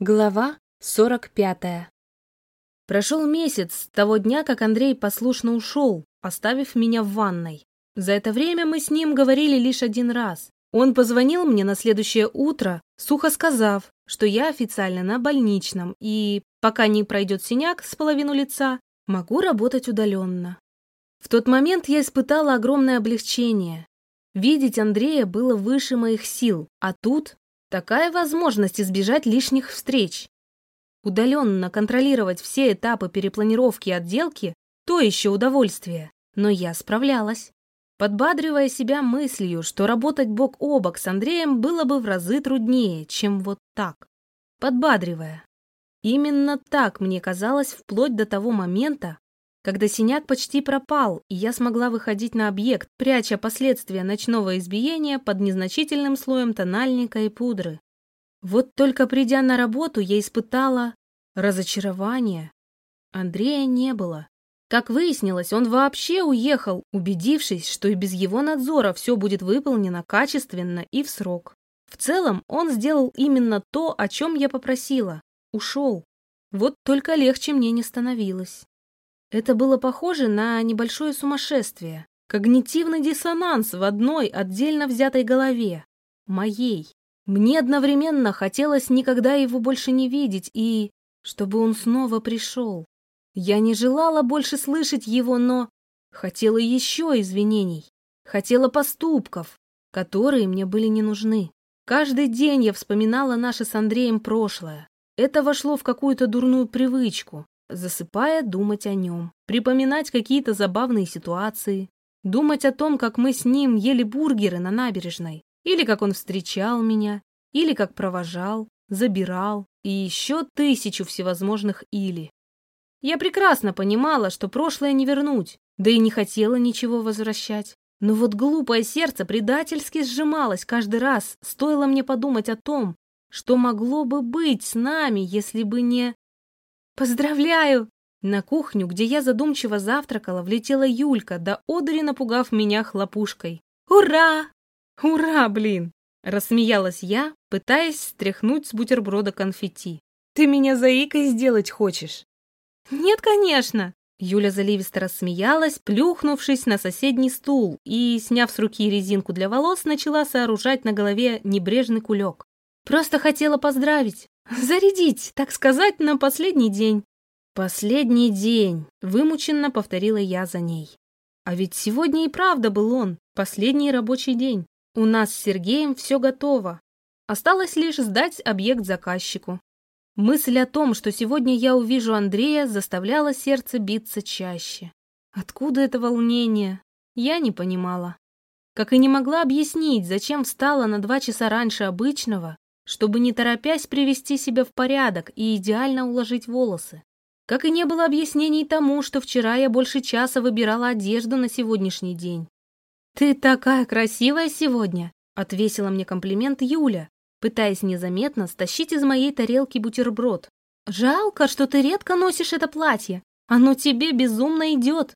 Глава 45. Прошел месяц с того дня, как Андрей послушно ушел, оставив меня в ванной. За это время мы с ним говорили лишь один раз. Он позвонил мне на следующее утро, сухо сказав, что я официально на больничном и, пока не пройдет синяк с половину лица, могу работать удаленно. В тот момент я испытала огромное облегчение. Видеть Андрея было выше моих сил, а тут Такая возможность избежать лишних встреч. Удаленно контролировать все этапы перепланировки отделки – то еще удовольствие, но я справлялась. Подбадривая себя мыслью, что работать бок о бок с Андреем было бы в разы труднее, чем вот так. Подбадривая. Именно так мне казалось вплоть до того момента, когда синяк почти пропал, и я смогла выходить на объект, пряча последствия ночного избиения под незначительным слоем тональника и пудры. Вот только придя на работу, я испытала разочарование. Андрея не было. Как выяснилось, он вообще уехал, убедившись, что и без его надзора все будет выполнено качественно и в срок. В целом, он сделал именно то, о чем я попросила. Ушел. Вот только легче мне не становилось. Это было похоже на небольшое сумасшествие, когнитивный диссонанс в одной отдельно взятой голове, моей. Мне одновременно хотелось никогда его больше не видеть и чтобы он снова пришел. Я не желала больше слышать его, но хотела еще извинений, хотела поступков, которые мне были не нужны. Каждый день я вспоминала наше с Андреем прошлое. Это вошло в какую-то дурную привычку, засыпая, думать о нем, припоминать какие-то забавные ситуации, думать о том, как мы с ним ели бургеры на набережной, или как он встречал меня, или как провожал, забирал, и еще тысячу всевозможных «или». Я прекрасно понимала, что прошлое не вернуть, да и не хотела ничего возвращать. Но вот глупое сердце предательски сжималось каждый раз, стоило мне подумать о том, что могло бы быть с нами, если бы не... «Поздравляю!» На кухню, где я задумчиво завтракала, влетела Юлька, до одури напугав меня хлопушкой. «Ура! Ура, блин!» Рассмеялась я, пытаясь стряхнуть с бутерброда конфетти. «Ты меня заикой сделать хочешь?» «Нет, конечно!» Юля заливисто рассмеялась, плюхнувшись на соседний стул и, сняв с руки резинку для волос, начала сооружать на голове небрежный кулек. «Просто хотела поздравить. Зарядить, так сказать, на последний день. Последний день, вымученно повторила я за ней. А ведь сегодня и правда был он, последний рабочий день. У нас с Сергеем все готово. Осталось лишь сдать объект заказчику. Мысль о том, что сегодня я увижу Андрея, заставляла сердце биться чаще. Откуда это волнение? Я не понимала. Как и не могла объяснить, зачем встала на два часа раньше обычного чтобы не торопясь привести себя в порядок и идеально уложить волосы. Как и не было объяснений тому, что вчера я больше часа выбирала одежду на сегодняшний день. «Ты такая красивая сегодня!» — отвесила мне комплимент Юля, пытаясь незаметно стащить из моей тарелки бутерброд. «Жалко, что ты редко носишь это платье. Оно тебе безумно идет».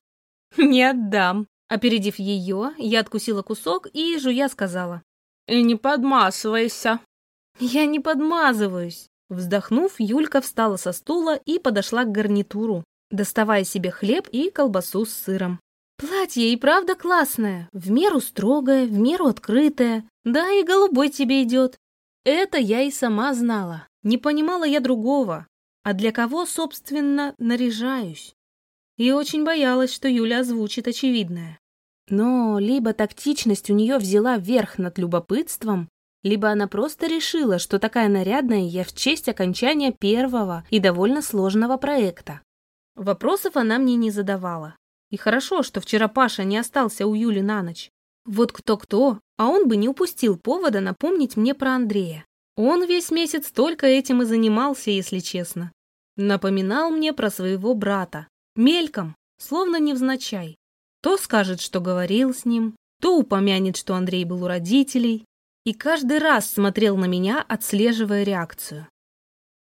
«Не отдам». Опередив ее, я откусила кусок и, жуя, сказала. «И не подмасывайся». «Я не подмазываюсь!» Вздохнув, Юлька встала со стула и подошла к гарнитуру, доставая себе хлеб и колбасу с сыром. «Платье и правда классное, в меру строгое, в меру открытое, да и голубой тебе идет». Это я и сама знала, не понимала я другого, а для кого, собственно, наряжаюсь. И очень боялась, что Юля озвучит очевидное. Но либо тактичность у нее взяла верх над любопытством, либо она просто решила, что такая нарядная я в честь окончания первого и довольно сложного проекта. Вопросов она мне не задавала. И хорошо, что вчера Паша не остался у Юли на ночь. Вот кто-кто, а он бы не упустил повода напомнить мне про Андрея. Он весь месяц только этим и занимался, если честно. Напоминал мне про своего брата. Мельком, словно невзначай. То скажет, что говорил с ним, то упомянет, что Андрей был у родителей, и каждый раз смотрел на меня, отслеживая реакцию.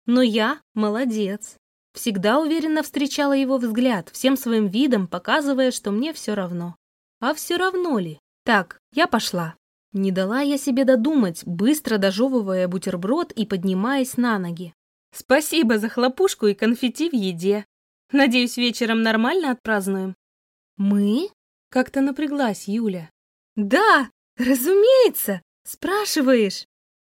Но я молодец. Всегда уверенно встречала его взгляд, всем своим видом показывая, что мне все равно. А все равно ли? Так, я пошла. Не дала я себе додумать, быстро дожевывая бутерброд и поднимаясь на ноги. Спасибо за хлопушку и конфетти в еде. Надеюсь, вечером нормально отпразднуем. Мы? Как-то напряглась Юля. Да, разумеется. Спрашиваешь.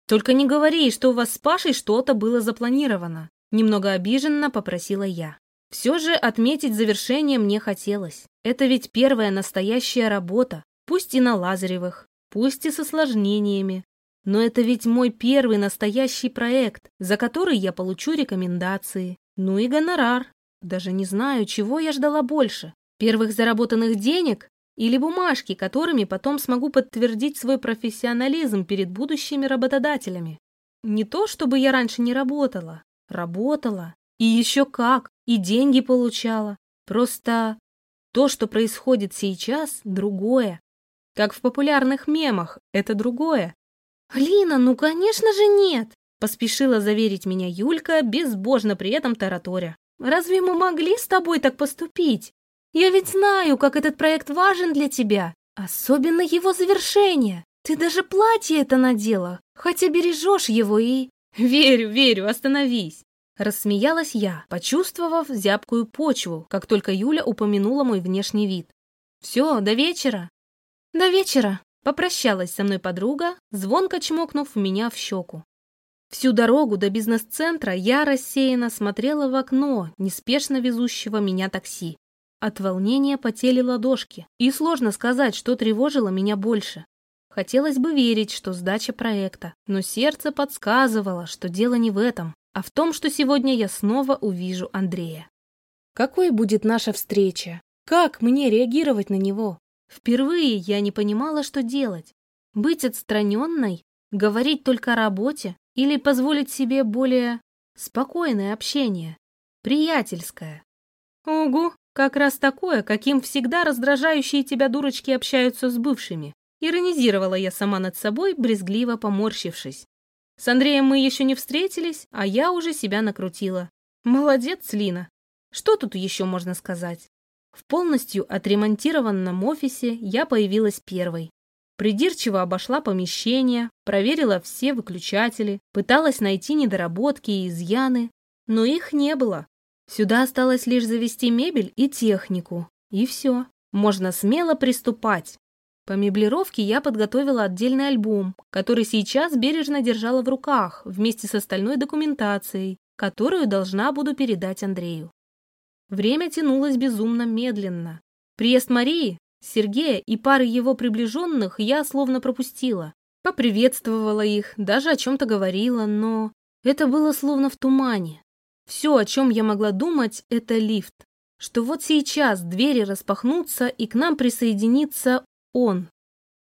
Только не говори, что у вас с Пашей что-то было запланировано. Немного обиженно попросила я. Все же отметить завершение мне хотелось. Это ведь первая настоящая работа, пусть и на Лазаревых, пусть и с осложнениями. Но это ведь мой первый настоящий проект, за который я получу рекомендации. Ну и гонорар. Даже не знаю, чего я ждала больше. Первых заработанных денег или бумажки, которыми потом смогу подтвердить свой профессионализм перед будущими работодателями. Не то, чтобы я раньше не работала. Работала. И еще как. И деньги получала. Просто то, что происходит сейчас, другое. Как в популярных мемах, это другое. «Лина, ну конечно же нет!» Поспешила заверить меня Юлька, безбожно при этом тараторя. «Разве мы могли с тобой так поступить? Я ведь знаю, как этот проект важен для тебя, особенно его завершение. Ты даже платье это надела, хотя бережешь его и...» «Верю, верю, остановись!» Рассмеялась я, почувствовав зябкую почву, как только Юля упомянула мой внешний вид. «Все, до вечера!» «До вечера!» Попрощалась со мной подруга, звонко чмокнув меня в щеку. Всю дорогу до бизнес-центра я рассеянно смотрела в окно неспешно везущего меня такси. От волнения потели ладошки, и сложно сказать, что тревожило меня больше. Хотелось бы верить, что сдача проекта, но сердце подсказывало, что дело не в этом, а в том, что сегодня я снова увижу Андрея. Какой будет наша встреча? Как мне реагировать на него? Впервые я не понимала, что делать. Быть отстраненной, говорить только о работе или позволить себе более спокойное общение, приятельское. Угу, как раз такое, каким всегда раздражающие тебя дурочки общаются с бывшими. Иронизировала я сама над собой, брезгливо поморщившись. С Андреем мы еще не встретились, а я уже себя накрутила. Молодец, Лина. Что тут еще можно сказать? В полностью отремонтированном офисе я появилась первой. Придирчиво обошла помещение, проверила все выключатели, пыталась найти недоработки и изъяны, но их не было. Сюда осталось лишь завести мебель и технику. И все. Можно смело приступать. По меблировке я подготовила отдельный альбом, который сейчас бережно держала в руках вместе с остальной документацией, которую должна буду передать Андрею. Время тянулось безумно медленно. Приезд Марии, Сергея и пары его приближенных я словно пропустила. Поприветствовала их, даже о чем-то говорила, но это было словно в тумане. Все, о чем я могла думать, это лифт. Что вот сейчас двери распахнутся, и к нам присоединится он.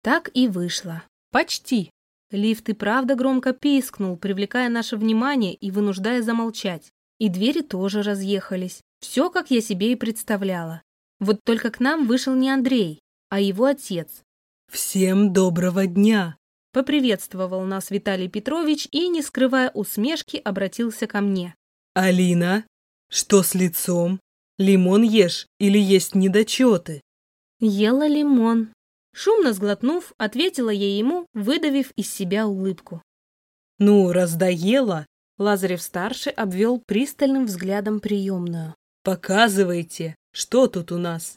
Так и вышло. Почти. Лифт и правда громко пискнул, привлекая наше внимание и вынуждая замолчать. И двери тоже разъехались. Все, как я себе и представляла. Вот только к нам вышел не Андрей, а его отец. «Всем доброго дня!» Поприветствовал нас Виталий Петрович и, не скрывая усмешки, обратился ко мне. «Алина, что с лицом? Лимон ешь или есть недочеты?» «Ела лимон». Шумно сглотнув, ответила я ему, выдавив из себя улыбку. «Ну, раз доела, Лазарев-старший обвел пристальным взглядом приемную. «Показывайте, что тут у нас?»